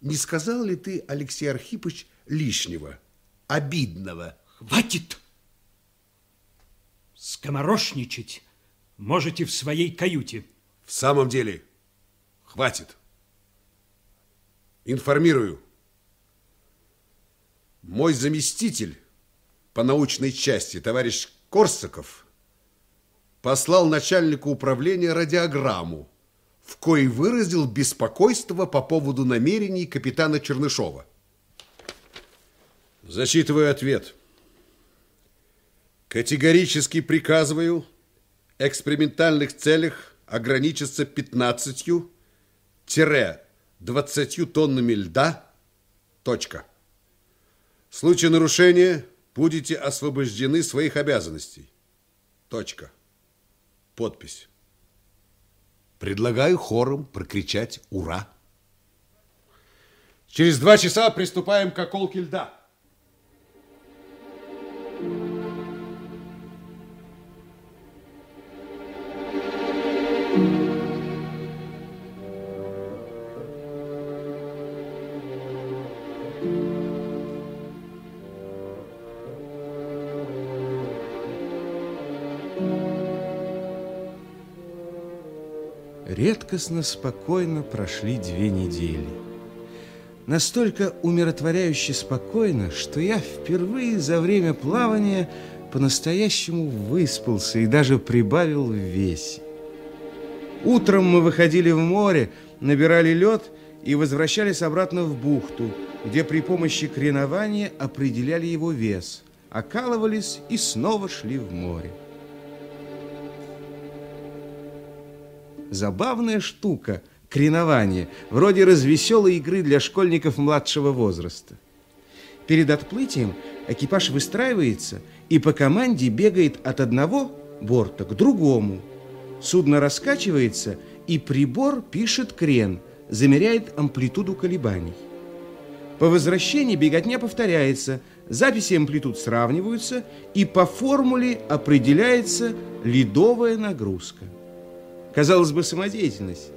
не сказал ли ты, Алексей Архипович, лишнего, обидного? Хватит! Скоморошничать можете в своей каюте. В самом деле, хватит. Информирую. Мой заместитель по научной части, товарищ Корсаков, послал начальнику управления радиограмму, в коей выразил беспокойство по поводу намерений капитана Чернышова. Зачитываю ответ. Категорически приказываю экспериментальных целях ограничиться 15-20 тоннами льда. Точка. В случае нарушения будете освобождены своих обязанностей. Точка. Подпись. Предлагаю хором прокричать «Ура!». Через два часа приступаем к околке льда. Редкостно спокойно прошли две недели. Настолько умиротворяюще спокойно, что я впервые за время плавания по-настоящему выспался и даже прибавил в весе. Утром мы выходили в море, набирали лед и возвращались обратно в бухту, где при помощи кренования определяли его вес, окалывались и снова шли в море. Забавная штука – кренование, вроде развеселой игры для школьников младшего возраста. Перед отплытием экипаж выстраивается и по команде бегает от одного борта к другому. Судно раскачивается, и прибор пишет крен, замеряет амплитуду колебаний. По возвращении беготня повторяется, записи амплитуд сравниваются, и по формуле определяется ледовая нагрузка. Казалось бы, самодеятельность.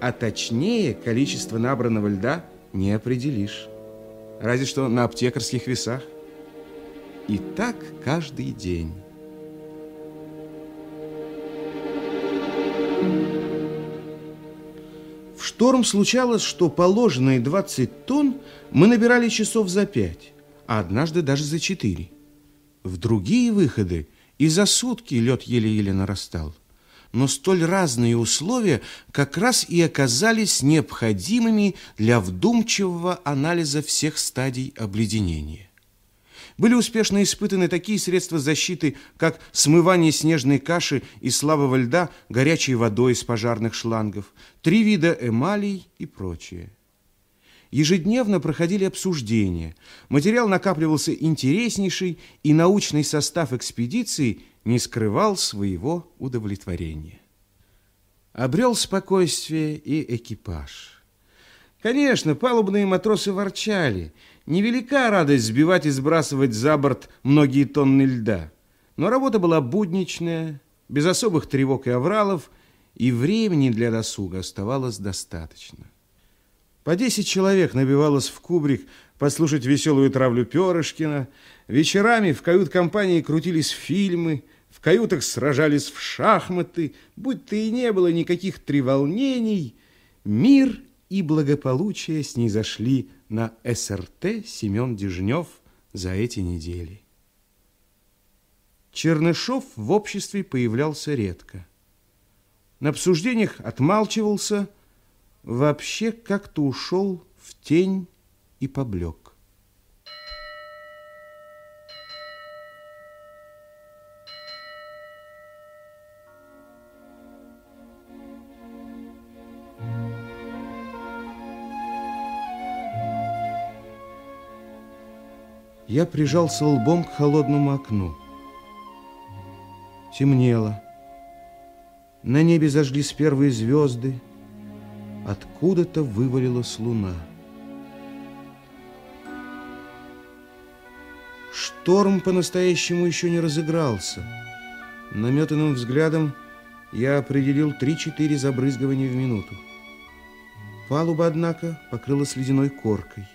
А точнее количество набранного льда не определишь. Разве что на аптекарских весах. И так каждый день. В шторм случалось, что положенные 20 тонн мы набирали часов за 5, а однажды даже за 4. В другие выходы и за сутки лед еле-еле нарастал но столь разные условия как раз и оказались необходимыми для вдумчивого анализа всех стадий обледенения. Были успешно испытаны такие средства защиты, как смывание снежной каши и слабого льда горячей водой из пожарных шлангов, три вида эмалей и прочее. Ежедневно проходили обсуждения, материал накапливался интереснейший, и научный состав экспедиции – не скрывал своего удовлетворения. Обрел спокойствие и экипаж. Конечно, палубные матросы ворчали. Невелика радость сбивать и сбрасывать за борт многие тонны льда. Но работа была будничная, без особых тревог и авралов, и времени для досуга оставалось достаточно. По десять человек набивалось в кубрик послушать веселую травлю Перышкина. Вечерами в кают-компании крутились фильмы, каютах сражались в шахматы, будь то и не было никаких треволнений, мир и благополучие снизошли на СРТ Семен Дежнев за эти недели. Чернышов в обществе появлялся редко. На обсуждениях отмалчивался, вообще как-то ушел в тень и поблек. Я прижался лбом к холодному окну. Темнело. На небе зажглись первые звезды. Откуда-то вывалилась луна. Шторм по-настоящему еще не разыгрался. Наметанным взглядом я определил 3-4 забрызгивания в минуту. Палуба, однако, покрылась ледяной коркой.